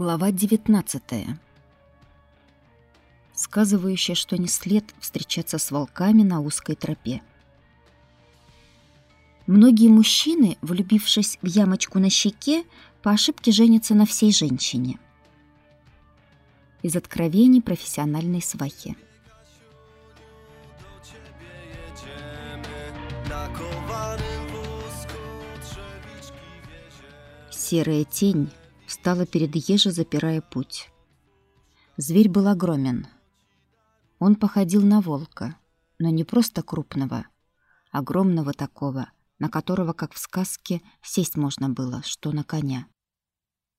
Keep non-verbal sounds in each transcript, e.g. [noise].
Глава 19. Сказывающая, что не след встречаться с волками на узкой тропе. Многие мужчины, влюбившись в ямочку на щеке, по ошибке женятся на всей женщине. Из откровений профессиональной свахи. Серая тень встала перед Ежи, запирая путь. Зверь был огромен. Он походил на волка, но не просто крупного, огромного такого, на которого, как в сказке, сесть можно было, что на коня.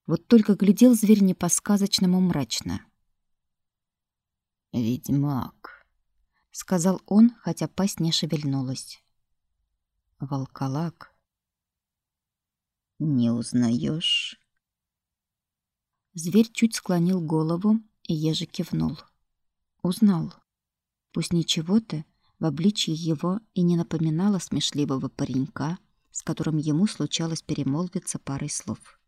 Вот только глядел зверь не по-сказочному мрачно. «Ведьмак», — сказал он, хотя пасть не шевельнулась. «Волколак». «Не узнаешь?» Зверь чуть склонил голову, и еже кивнул. Узнал. Пусть ничего-то в обличье его и не напоминало смешливого паренька, с которым ему случалось перемолвиться парой слов.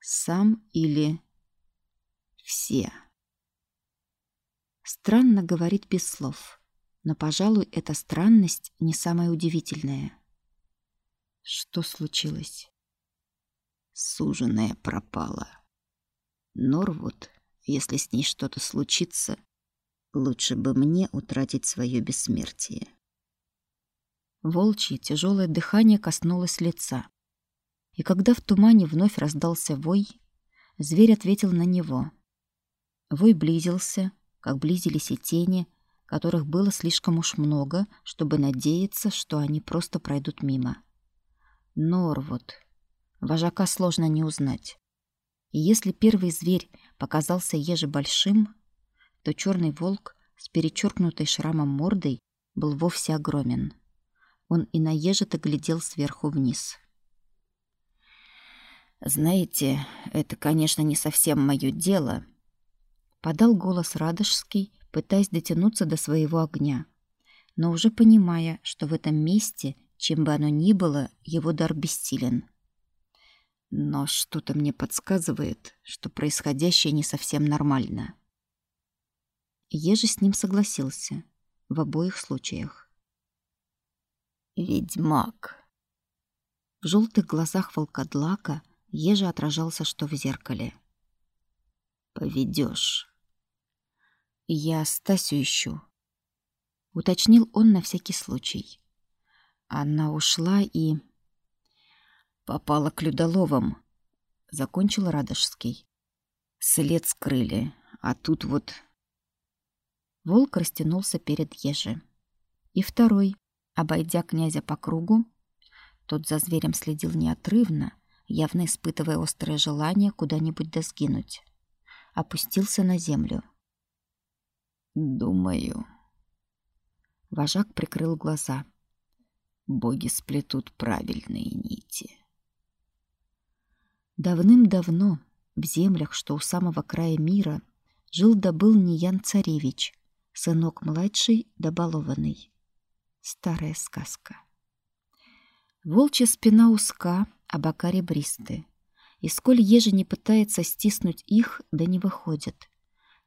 Сам или все. Странно говорить без слов, но, пожалуй, эта странность не самая удивительная. Что случилось? Суженая пропала. Норвуд, если с ней что-то случится, лучше бы мне утратить свое бессмертие. Волчье тяжелое дыхание коснулось лица. И когда в тумане вновь раздался вой, зверь ответил на него. Вой близился, как близились и тени, которых было слишком уж много, чтобы надеяться, что они просто пройдут мимо. Норвуд. Вожака сложно не узнать. И если первый зверь показался еже большим, то черный волк с перечеркнутой шрамом мордой был вовсе огромен. Он и на ежа-то глядел сверху вниз. «Знаете, это, конечно, не совсем мое дело», — подал голос Радожский, пытаясь дотянуться до своего огня, но уже понимая, что в этом месте, чем бы оно ни было, его дар бессилен. Но что-то мне подсказывает, что происходящее не совсем нормально. Ежи с ним согласился в обоих случаях. «Ведьмак!» В желтых глазах волкодлака Ежи отражался, что в зеркале. «Поведёшь!» «Я Стасю ищу», — уточнил он на всякий случай. Она ушла и попала к Людоловым, закончил Радожский. След скрыли, а тут вот Волк растянулся перед Ежи. И второй, обойдя князя по кругу, тот за зверем следил неотрывно, явно испытывая острое желание куда-нибудь досгинуть. Опустился на землю. «Думаю...» Вожак прикрыл глаза. «Боги сплетут правильные нити». Давным-давно в землях, что у самого края мира, жил да был Ниян Царевич, сынок младший да балованный. Старая сказка. Волчья спина узка, а бока ребристы. И сколь еже не пытается стиснуть их, да не выходит.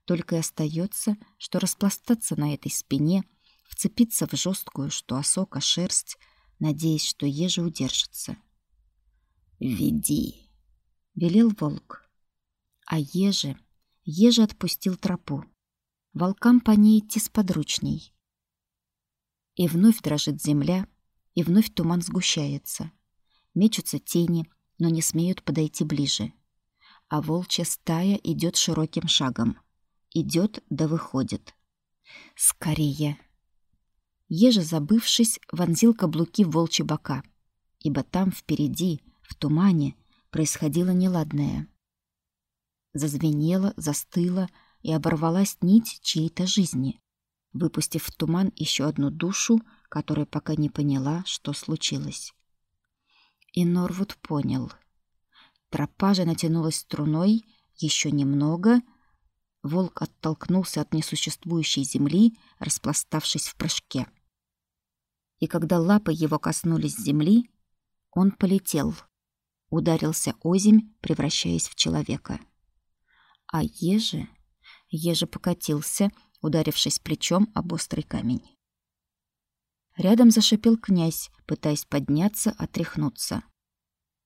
Только и остается, что распластаться на этой спине, вцепиться в жесткую, что осока шерсть, надеясь, что еже удержится. «Веди!» Велел волк. А еже, еже отпустил тропу. Волкам по ней идти сподручней. И вновь дрожит земля, и вновь туман сгущается. Мечутся тени, но не смеют подойти ближе. А волчья стая идет широким шагом. Идет да выходит. Скорее! Еже, забывшись, вонзил каблуки в волчьи бока, ибо там впереди, в тумане, происходило неладное. Зазвенело, застыло и оборвалась нить чьей-то жизни, выпустив в туман еще одну душу, которая пока не поняла, что случилось. И Норвуд понял. Тропа же натянулась струной еще немного. Волк оттолкнулся от несуществующей земли, распластавшись в прыжке. И когда лапы его коснулись земли, он полетел — ударился озимь, превращаясь в человека. А Ежи... Ежи покатился, ударившись плечом об острый камень. Рядом зашипел князь, пытаясь подняться, отряхнуться.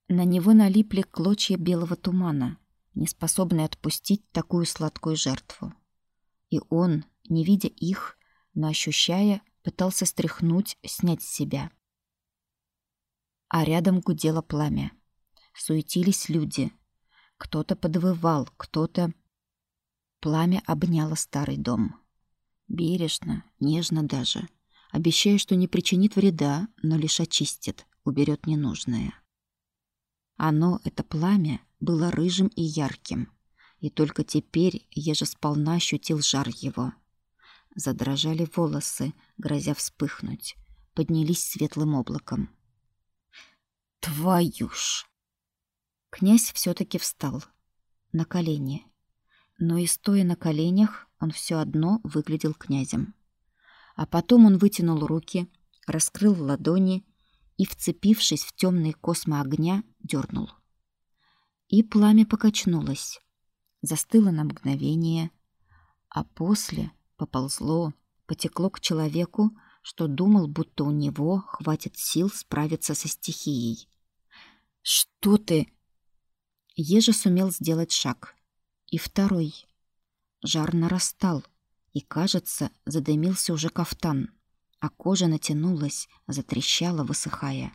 На него налипли клочья белого тумана, не способные отпустить такую сладкую жертву. И он, не видя их, но ощущая, пытался стряхнуть, снять с себя. А рядом гудело пламя. Суетились люди. Кто-то подвывал, кто-то... Пламя обняло старый дом. Бережно, нежно даже, обещая, что не причинит вреда, но лишь очистит, уберет ненужное. Оно, это пламя, было рыжим и ярким, и только теперь Ежа сполна ощутил жар его. Задрожали волосы, грозя вспыхнуть, поднялись светлым облаком. Твою ж! Князь все таки встал. На колени. Но и стоя на коленях, он все одно выглядел князем. А потом он вытянул руки, раскрыл ладони и, вцепившись в темные космы огня, дернул. И пламя покачнулось, застыло на мгновение, а после поползло, потекло к человеку, что думал, будто у него хватит сил справиться со стихией. «Что ты?» Ежа сумел сделать шаг. И второй. Жар нарастал, и, кажется, задымился уже кафтан, а кожа натянулась, затрещала, высыхая.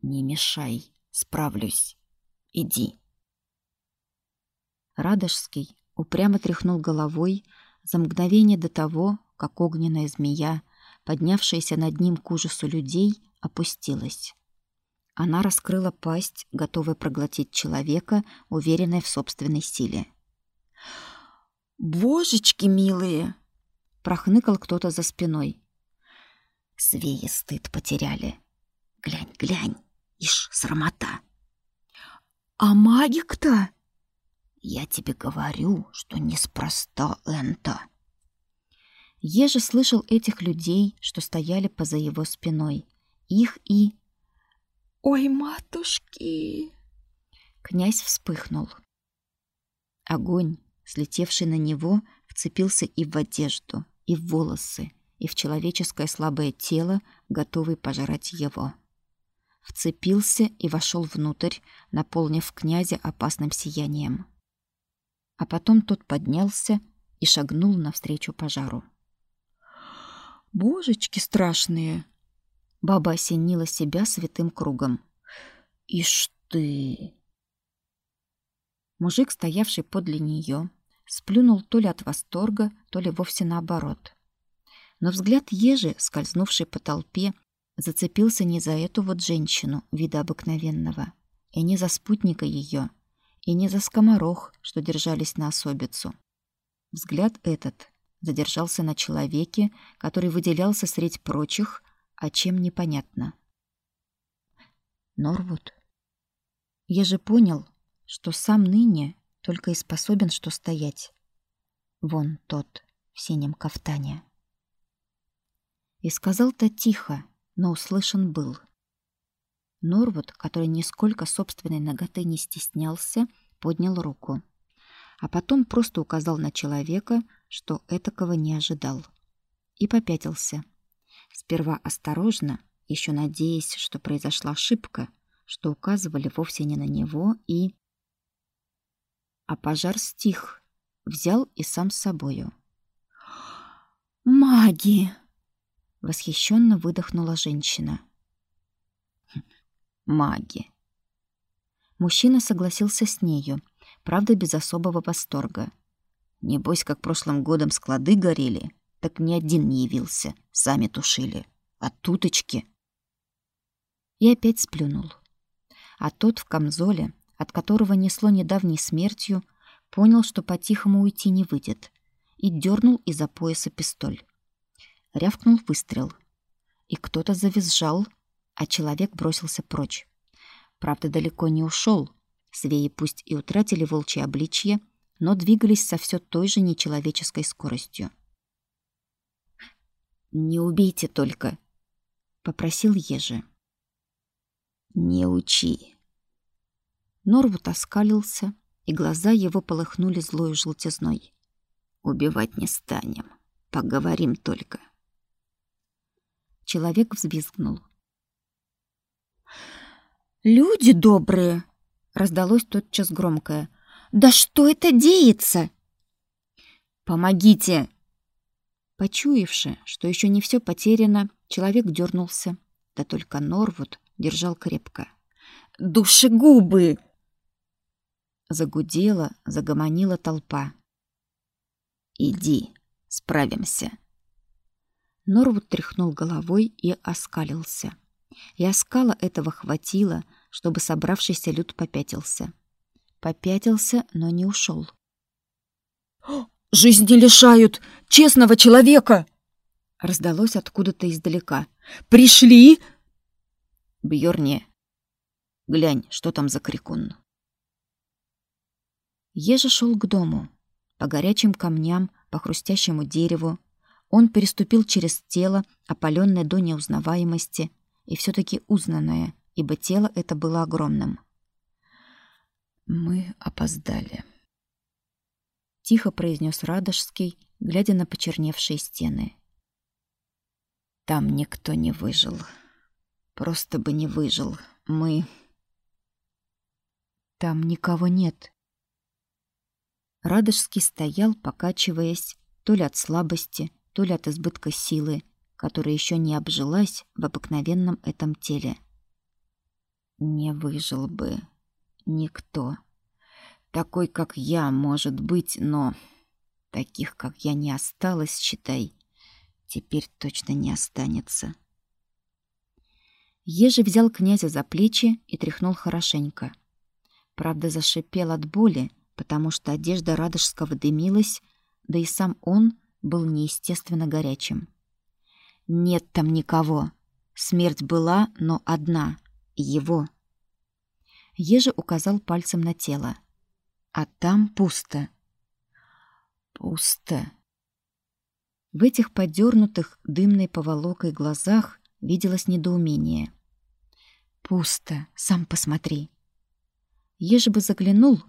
«Не мешай, справлюсь. Иди». Радожский упрямо тряхнул головой за мгновение до того, как огненная змея, поднявшаяся над ним к ужасу людей, опустилась. Она раскрыла пасть, готовая проглотить человека, уверенная в собственной силе. «Божечки милые!» — прохныкал кто-то за спиной. «Свеи стыд потеряли. Глянь, глянь, ишь, срамота!» «А магик-то?» «Я тебе говорю, что неспроста энто!» Еже слышал этих людей, что стояли поза его спиной. Их и «Ой, матушки!» Князь вспыхнул. Огонь, слетевший на него, вцепился и в одежду, и в волосы, и в человеческое слабое тело, готовый пожрать его. Вцепился и вошел внутрь, наполнив князя опасным сиянием. А потом тот поднялся и шагнул навстречу пожару. «Божечки страшные!» Баба осенила себя святым кругом. «Ишь ты!» Мужик, стоявший подле нее, сплюнул то ли от восторга, то ли вовсе наоборот. Но взгляд ежи, скользнувший по толпе, зацепился не за эту вот женщину, вида обыкновенного, и не за спутника ее, и не за скоморох, что держались на особицу. Взгляд этот задержался на человеке, который выделялся среди прочих а чем непонятно. Норвуд. Я же понял, что сам ныне только и способен что стоять. Вон тот в синем кафтане. И сказал-то тихо, но услышан был. Норвуд, который нисколько собственной ноготы не стеснялся, поднял руку, а потом просто указал на человека, что этакого не ожидал, и попятился. Сперва осторожно, еще надеясь, что произошла ошибка, что указывали вовсе не на него, и... А пожар стих, взял и сам с собою. «Маги!» — восхищенно выдохнула женщина. «Маги!» Мужчина согласился с нею, правда, без особого восторга. Небось, как прошлым годом склады горели, так ни один не явился, сами тушили. А туточки... И опять сплюнул. А тот в камзоле, от которого несло недавней смертью, понял, что по-тихому уйти не выйдет, и дернул из-за пояса пистоль. Рявкнул выстрел. И кто-то завизжал, а человек бросился прочь. Правда, далеко не ушел. Свеи пусть и утратили волчье обличье, но двигались со все той же нечеловеческой скоростью. Не убейте только, попросил Ежи. Не учи, Норвуд оскалился, и глаза его полыхнули злой желтизной. «Убивать не станем. Поговорим только». Человек взвизгнул. «Люди добрые!» — раздалось тотчас громкое. «Да что это деется?» «Помогите!» Почуявши, что еще не все потеряно, человек дернулся, да только Норвуд держал крепко. «Душегубы!» Загудела, загомонила толпа. «Иди, справимся». Норвуд тряхнул головой и оскалился. И оскала этого хватило, чтобы собравшийся люд попятился. Попятился, но не ушел. [gasps] «Жизни лишают честного человека!» Раздалось откуда-то издалека. «Пришли!» Бьорне, глянь, что там за крикун. Ежа шел к дому. По горячим камням, по хрустящему дереву. Он переступил через тело, опаленное до неузнаваемости, и все таки узнанное, ибо тело это было огромным. «Мы опоздали», — тихо произнес Радожский, глядя на почерневшие стены. «Там никто не выжил. Просто бы не выжил. Мы...» «Там никого нет», Радожский стоял, покачиваясь, то ли от слабости, то ли от избытка силы, которая еще не обжилась в обыкновенном этом теле. Не выжил бы никто. Такой, как я, может быть, но таких, как я, не осталось, считай. Теперь точно не останется. Ежи взял князя за плечи и тряхнул хорошенько. Правда, зашипел от боли, потому что одежда Радожского дымилась, да и сам он был неестественно горячим. Нет там никого. Смерть была, но одна его. Ежи указал пальцем на тело. А там пусто. Пусто. В этих подернутых дымной поволокой глазах виделось недоумение. Пусто, сам посмотри. Ежи бы заглянул,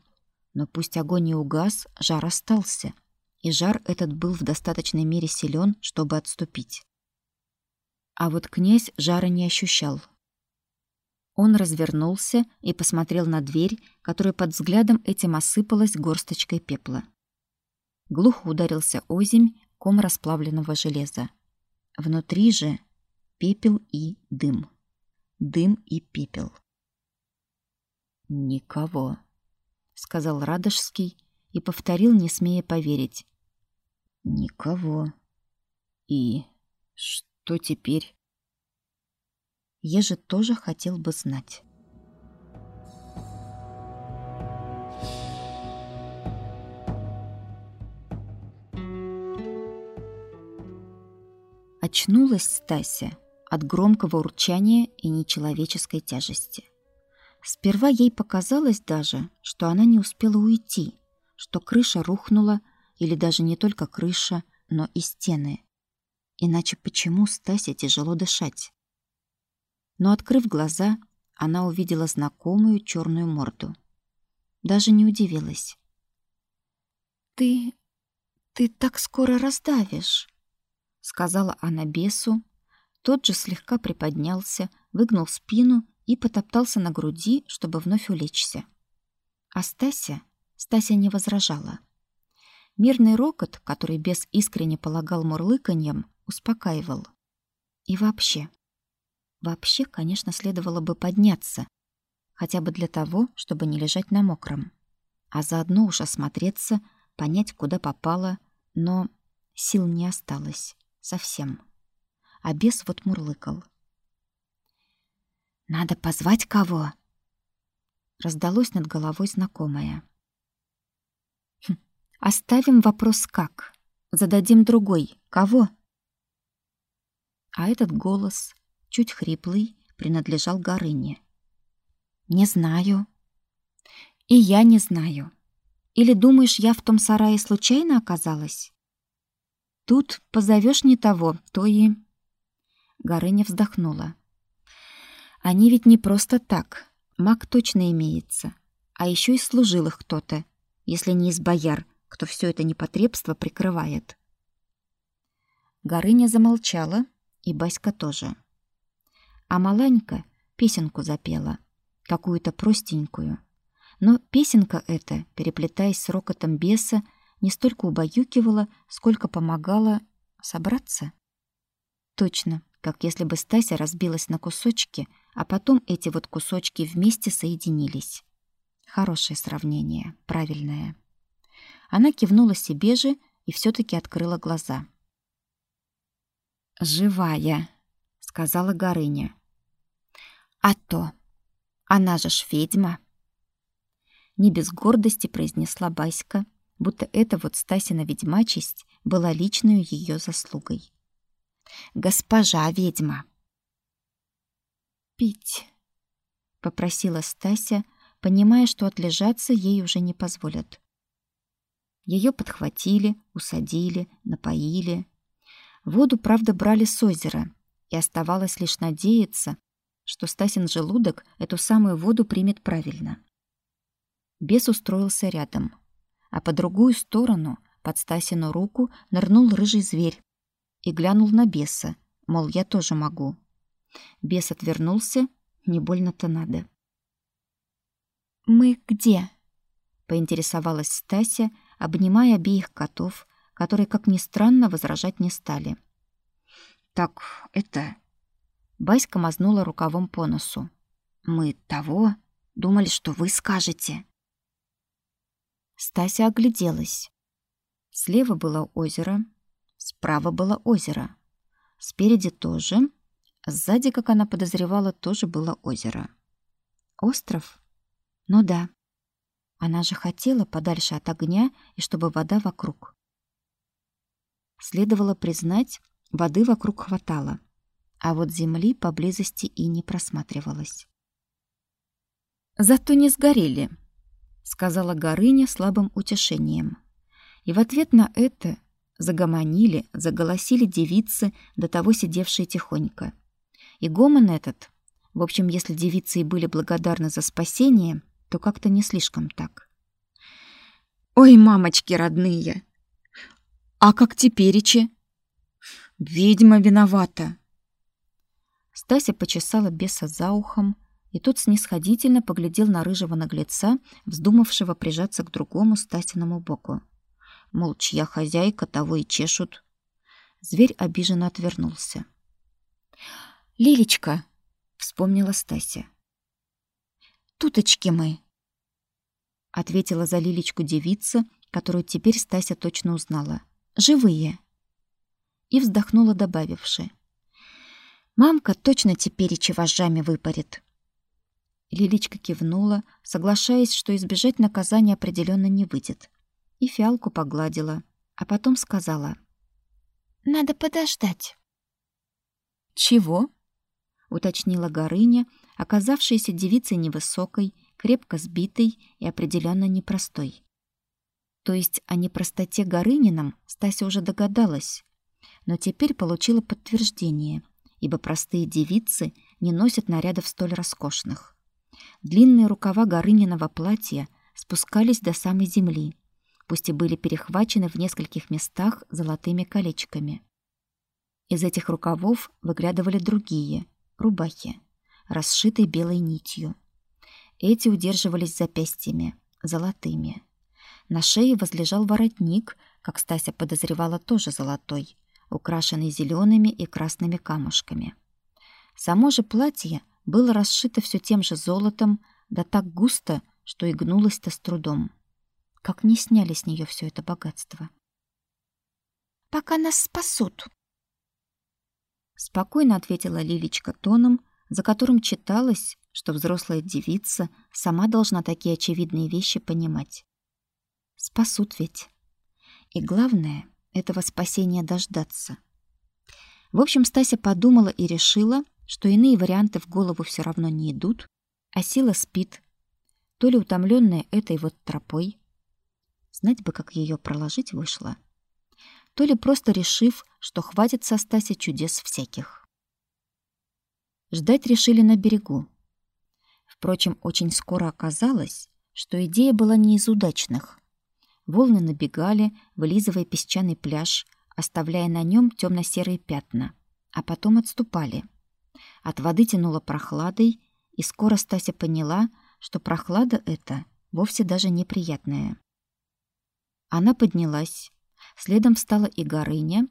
но пусть огонь и угас, жар остался, и жар этот был в достаточной мере силен, чтобы отступить. А вот князь жара не ощущал. Он развернулся и посмотрел на дверь, которая под взглядом этим осыпалась горсточкой пепла. Глухо ударился озимь ком расплавленного железа. Внутри же пепел и дым. Дым и пепел. Никого сказал Радожский и повторил, не смея поверить. Никого. И что теперь? Я же тоже хотел бы знать. Очнулась Стася от громкого урчания и нечеловеческой тяжести. Сперва ей показалось даже, что она не успела уйти, что крыша рухнула, или даже не только крыша, но и стены. Иначе почему Стасе тяжело дышать? Но, открыв глаза, она увидела знакомую черную морду. Даже не удивилась. «Ты... ты так скоро раздавишь», — сказала она бесу. Тот же слегка приподнялся, выгнул спину и потоптался на груди, чтобы вновь улечься. А Стася, Стася не возражала. Мирный рокот, который бес искренне полагал мурлыканьем, успокаивал. И вообще, вообще, конечно, следовало бы подняться, хотя бы для того, чтобы не лежать на мокром, а заодно уж осмотреться, понять, куда попало, но сил не осталось совсем. А бес вот мурлыкал — надо позвать кого? Раздалось над головой знакомое. Хм, оставим вопрос как. Зададим другой. Кого? А этот голос, чуть хриплый, принадлежал Горыне. Не знаю. И я не знаю. Или думаешь, я в том сарае случайно оказалась? Тут позовешь не того, то и Горыня вздохнула. Они ведь не просто так. Маг точно имеется. А еще и служил их кто-то, если не из бояр, кто все это непотребство прикрывает. Горыня замолчала, и Баська тоже. А Маланька песенку запела, какую-то простенькую. Но песенка эта, переплетаясь с рокотом беса, не столько убаюкивала, сколько помогала собраться. Точно, как если бы Стася разбилась на кусочки, а потом эти вот кусочки вместе соединились. Хорошее сравнение, правильное. Она кивнула себе же и все таки открыла глаза. «Живая», — сказала Горыня. «А то! Она же ж ведьма!» Не без гордости произнесла Баська, будто эта вот Стасина ведьмачесть была личной ее заслугой. «Госпожа ведьма!» «Пить!» — попросила Стася, понимая, что отлежаться ей уже не позволят. Ее подхватили, усадили, напоили. Воду, правда, брали с озера, и оставалось лишь надеяться, что Стасин желудок эту самую воду примет правильно. Бес устроился рядом, а по другую сторону, под Стасину руку, нырнул рыжий зверь и глянул на беса, мол, я тоже могу. Бес отвернулся, не больно-то надо. «Мы где?» — поинтересовалась Стася, обнимая обеих котов, которые, как ни странно, возражать не стали. «Так, это...» Баська мазнула рукавом по носу. «Мы того? Думали, что вы скажете». Стася огляделась. Слева было озеро, справа было озеро. Спереди тоже, сзади, как она подозревала, тоже было озеро. Остров? Ну да. Она же хотела подальше от огня и чтобы вода вокруг. Следовало признать, воды вокруг хватало, а вот земли поблизости и не просматривалось. «Зато не сгорели», — сказала Горыня слабым утешением. И в ответ на это загомонили, заголосили девицы, до того сидевшие тихонько. И гомон этот, в общем, если девицы и были благодарны за спасение, то как-то не слишком так. «Ой, мамочки родные!» А как теперечи? Ведьма виновата. Стася почесала беса за ухом, и тот снисходительно поглядел на рыжего наглеца, вздумавшего прижаться к другому Стасиному боку. Мол, чья хозяйка, того и чешут. Зверь обиженно отвернулся. «Лилечка!» — вспомнила Стася. «Туточки мы!» — ответила за Лилечку девица, которую теперь Стася точно узнала живые. И вздохнула, добавивши. Мамка точно теперь и вожжами выпарит. Лиличка кивнула, соглашаясь, что избежать наказания определенно не выйдет. И фиалку погладила, а потом сказала. «Надо подождать». «Чего?» — уточнила Горыня, оказавшаяся девицей невысокой, крепко сбитой и определенно непростой. То есть о непростоте Горынином Стася уже догадалась, но теперь получила подтверждение, ибо простые девицы не носят нарядов столь роскошных. Длинные рукава Горыниного платья спускались до самой земли, пусть и были перехвачены в нескольких местах золотыми колечками. Из этих рукавов выглядывали другие рубахи, расшитые белой нитью. Эти удерживались запястьями, золотыми. На шее возлежал воротник, как Стася подозревала, тоже золотой, украшенный зелеными и красными камушками. Само же платье было расшито все тем же золотом, да так густо, что и гнулось-то с трудом. Как не сняли с нее все это богатство. «Пока нас спасут», — спокойно ответила Лилечка тоном, за которым читалось, что взрослая девица сама должна такие очевидные вещи понимать. Спасут ведь. И главное — этого спасения дождаться. В общем, Стася подумала и решила, что иные варианты в голову все равно не идут, а сила спит, то ли утомленная этой вот тропой, знать бы, как ее проложить вышло, то ли просто решив, что хватит со Стаси чудес всяких. Ждать решили на берегу. Впрочем, очень скоро оказалось, что идея была не из удачных. Волны набегали, вылизывая песчаный пляж, оставляя на нем темно-серые пятна, а потом отступали. От воды тянуло прохладой, и скоро Стася поняла, что прохлада эта вовсе даже неприятная. Она поднялась, следом встала и Горыня,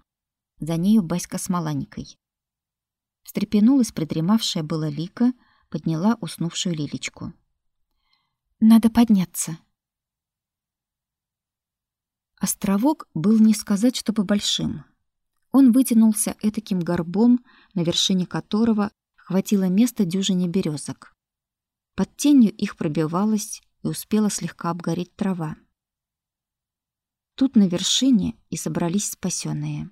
за нею Баська с Маланькой. Встрепенулась придремавшая была Лика, подняла уснувшую Лилечку. «Надо подняться», Островок был не сказать, чтобы большим. Он вытянулся этаким горбом, на вершине которого хватило места дюжине березок. Под тенью их пробивалась и успела слегка обгореть трава. Тут на вершине и собрались спасенные.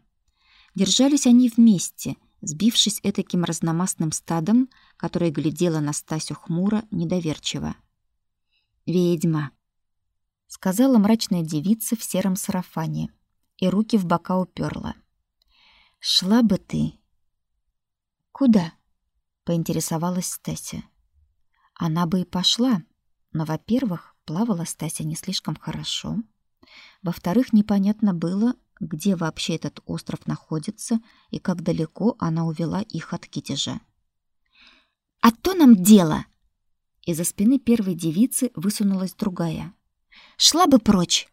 Держались они вместе, сбившись этаким разномастным стадом, которое глядело на Стасю хмуро, недоверчиво. «Ведьма!» Сказала мрачная девица в сером сарафане и руки в бока уперла. Шла бы ты. Куда? поинтересовалась Стася. Она бы и пошла, но, во-первых, плавала Стася не слишком хорошо. Во-вторых, непонятно было, где вообще этот остров находится и как далеко она увела их от Китежа. «А то нам дело!» Из-за спины первой девицы высунулась другая. Шла бы прочь.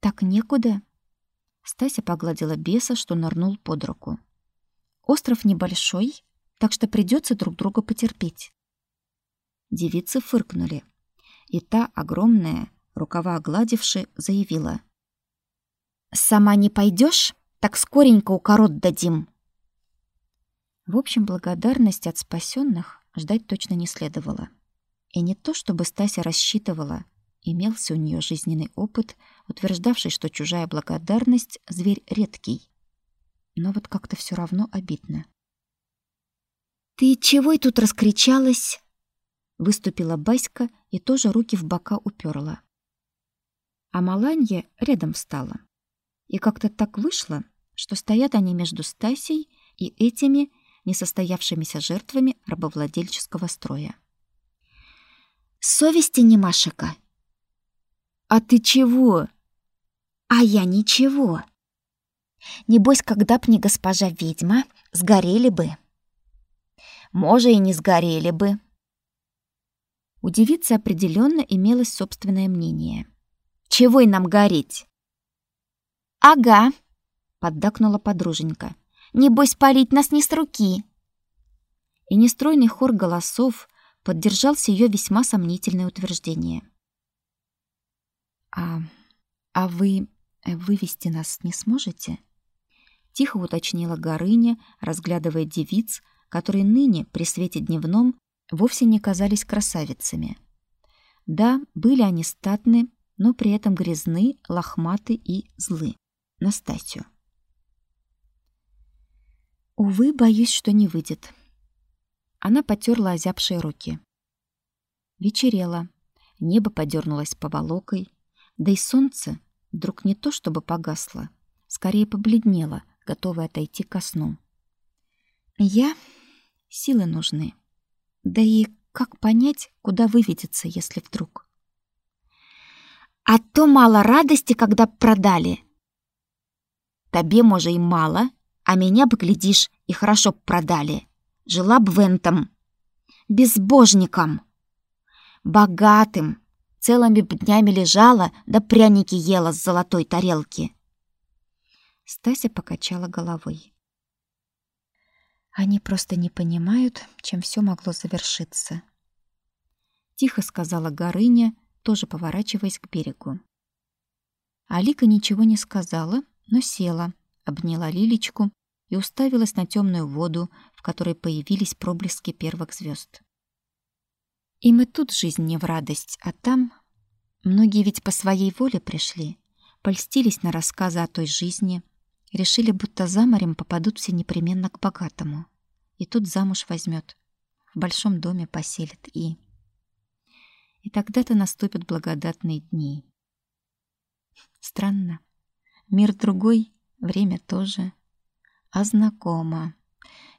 Так некуда. Стася погладила беса, что нырнул под руку. Остров небольшой, так что придется друг друга потерпеть. Девицы фыркнули, и та огромная, рукава огладивши, заявила: "Сама не пойдешь, так скоренько укорот дадим". В общем, благодарность от спасенных ждать точно не следовало. И не то, чтобы Стася рассчитывала, Имелся у нее жизненный опыт, утверждавший, что чужая благодарность — зверь редкий. Но вот как-то все равно обидно. «Ты чего и тут раскричалась?» Выступила Баська и тоже руки в бока уперла. А Маланья рядом встала. И как-то так вышло, что стоят они между Стасей и этими несостоявшимися жертвами рабовладельческого строя. «Совести не Машика «А ты чего?» «А я ничего. Небось, когда б не госпожа ведьма, сгорели бы». «Може, и не сгорели бы». У девицы определенно имелось собственное мнение. «Чего и нам гореть?» «Ага», — поддакнула подруженька. «Небось, палить нас не с руки». И нестройный хор голосов поддержал ее весьма сомнительное утверждение. А а вы э, вывести нас не сможете? Тихо уточнила Горыня, разглядывая девиц, которые ныне при свете дневном вовсе не казались красавицами. Да, были они статны, но при этом грязны, лохматы и злы. Настасью. Увы, боюсь, что не выйдет. Она потерла озябшие руки. Вечерело. Небо подернулось поволокой, да и солнце вдруг не то чтобы погасло, скорее побледнело, готовое отойти ко сну. Я... Силы нужны. Да и как понять, куда выведется, если вдруг? А то мало радости, когда продали. Тебе, може, и мало, а меня бы, глядишь, и хорошо б продали. Жила б в энтом. Безбожником. Богатым, целыми днями лежала, да пряники ела с золотой тарелки. Стася покачала головой. Они просто не понимают, чем все могло завершиться. Тихо сказала Горыня, тоже поворачиваясь к берегу. Алика ничего не сказала, но села, обняла Лилечку и уставилась на темную воду, в которой появились проблески первых звезд. Им и тут жизнь не в радость, а там... Многие ведь по своей воле пришли, польстились на рассказы о той жизни, решили, будто за морем попадут все непременно к богатому. И тут замуж возьмет, в большом доме поселит и... И тогда-то наступят благодатные дни. Странно. Мир другой, время тоже. А знакомо.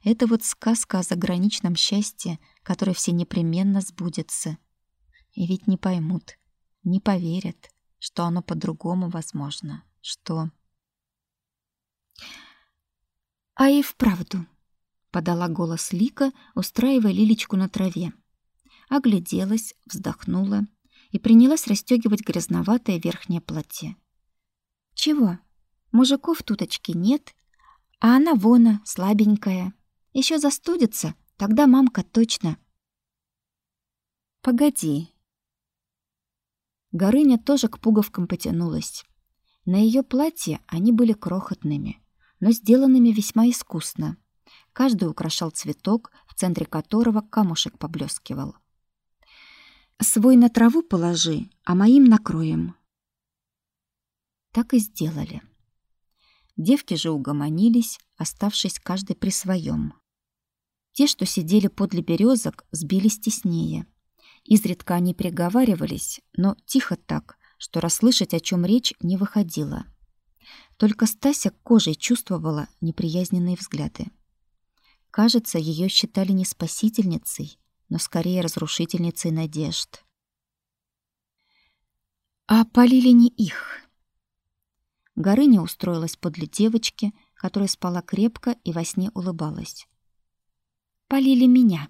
Это вот сказка о заграничном счастье, которое все непременно сбудется. И ведь не поймут, не поверят, что оно по-другому возможно, что... «А и вправду», — подала голос Лика, устраивая Лилечку на траве. Огляделась, вздохнула и принялась расстегивать грязноватое верхнее платье. «Чего? Мужиков туточки нет, а она вона, слабенькая. Еще застудится, тогда мамка точно...» «Погоди». Горыня тоже к пуговкам потянулась. На ее платье они были крохотными, но сделанными весьма искусно. Каждый украшал цветок, в центре которого камушек поблескивал. «Свой на траву положи, а моим накроем». Так и сделали. Девки же угомонились, оставшись каждый при своем. Те, что сидели подле березок, сбились теснее. Изредка они приговаривались, но тихо так, что расслышать, о чем речь, не выходило. Только Стася кожей чувствовала неприязненные взгляды. Кажется, ее считали не спасительницей, но скорее разрушительницей надежд. А полили не их. Горыня устроилась подле девочки, которая спала крепко и во сне улыбалась. Полили меня.